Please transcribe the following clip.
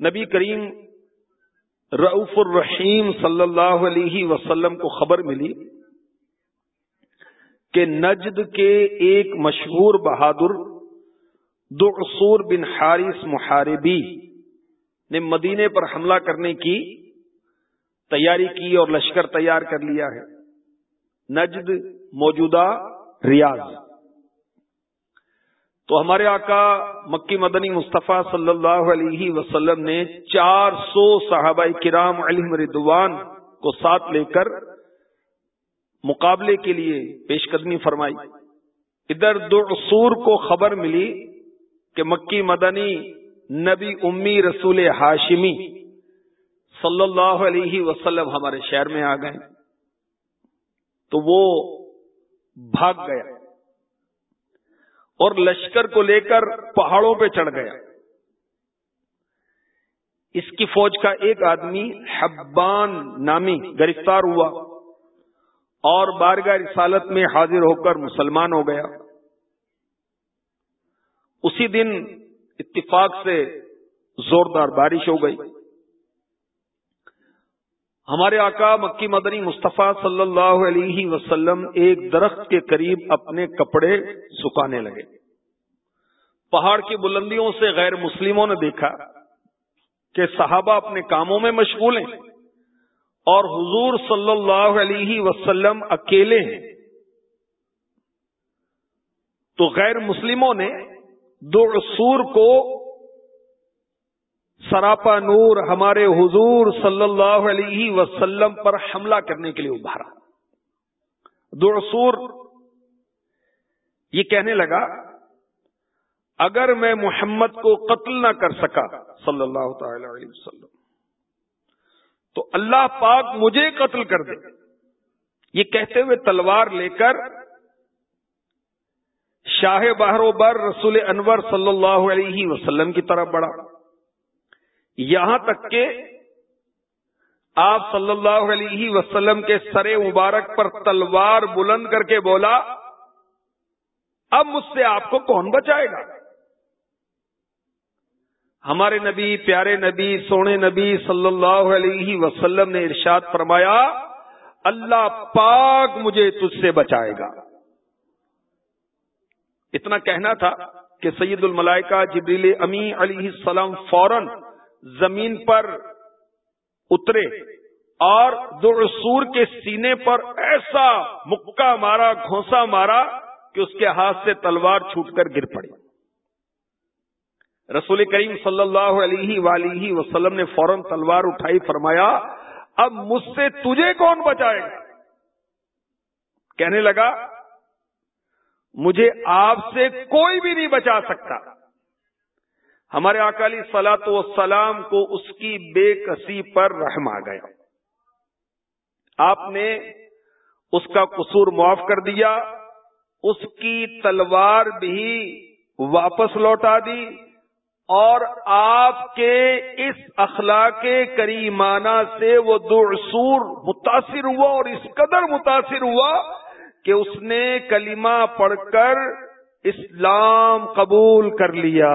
نبی کریم رعف الرحیم صلی اللہ علیہ وسلم کو خبر ملی کہ نجد کے ایک مشہور بہادر دعصور بن حارث محاربی نے مدینے پر حملہ کرنے کی تیاری کی اور لشکر تیار کر لیا ہے۔ نجد موجودہ ریاض۔ تو ہمارے آقا مکی مدنی مصطفیٰ صلی اللہ علیہ وسلم نے چار سو صحابہ کرام علم ردوان کو ساتھ لے کر مقابلے کے لیے پیش قدمی فرمائی۔ ادھر دعصور کو خبر ملی کہ مکی مدنی نبی امی رسول ہاشمی صلی اللہ علیہ وسلم ہمارے شہر میں آ گئے۔ تو وہ بھاگ گیا۔ اور لشکر کو لے کر پہاڑوں پہ چڑھ گیا۔ اس کی فوج کا ایک آدمی حبان نامی گرفتار ہوا اور بارگاہ رسالت میں حاضر ہو کر مسلمان ہو گیا۔ اسی دن اتفاق سے زوردار بارش ہو گئی۔ ہمارے آقا مکی مدنی مصطفیٰ صلی اللہ علیہ وسلم ایک درخت کے قریب اپنے کپڑے سکانے لگے۔ پہاڑ کی بلندیوں سے غیر مسلموں نے دیکھا کہ صحابہ اپنے کاموں میں مشغول ہیں اور حضور صلی اللہ علیہ وسلم اکیلے ہیں۔ تو غیر مسلموں نے دو سور کو سراپا نور ہمارے حضور صلی اللہ علیہ وسلم پر حملہ کرنے کے لیے ابھارا دور یہ کہنے لگا، اگر میں محمد کو قتل نہ کر سکا صلی اللہ تعالی علیہ وسلم، تو اللہ پاک مجھے قتل کر دے۔ یہ کہتے ہوئے تلوار لے کر شاہ بہر و بر رسول انور صلی اللہ علیہ وسلم کی طرف بڑھا۔ یہاں تک کہ آپ صلی اللہ علیہ وسلم کے سر مبارک پر تلوار بلند کر کے بولا، اب مجھ سے آپ کو کون بچائے گا؟ ہمارے نبی، پیارے نبی، سونے نبی صلی اللہ علیہ وسلم نے ارشاد فرمایا، اللہ پاک مجھے تجھ سے بچائے گا۔ اتنا کہنا تھا کہ سید الملائکہ جبریل امی علیہ السلام فوراً زمین پر اترے اور سور کے سینے پر ایسا مکہ مارا گھونسا مارا کہ اس کے ہاتھ سے تلوار چھوٹ کر گر پڑی۔ رسول کریم صلی اللہ علیہ ولیہ وسلم نے فوراً تلوار اٹھائی، فرمایا، اب مجھ سے تجھے کون بچائے گا؟ کہنے لگا، مجھے آپ سے کوئی بھی نہیں بچا سکتا۔ ہمارے اکالی سلاط و سلام کو اس کی بے کسی پر رحم آ گیا۔ آپ نے اس کا قصور معاف کر دیا، اس کی تلوار بھی واپس لوٹا دی اور آپ کے اس اخلاق کریمانہ سے وہ دور متاثر ہوا اور اس قدر متاثر ہوا کہ اس نے کلمہ پڑھ کر اسلام قبول کر لیا۔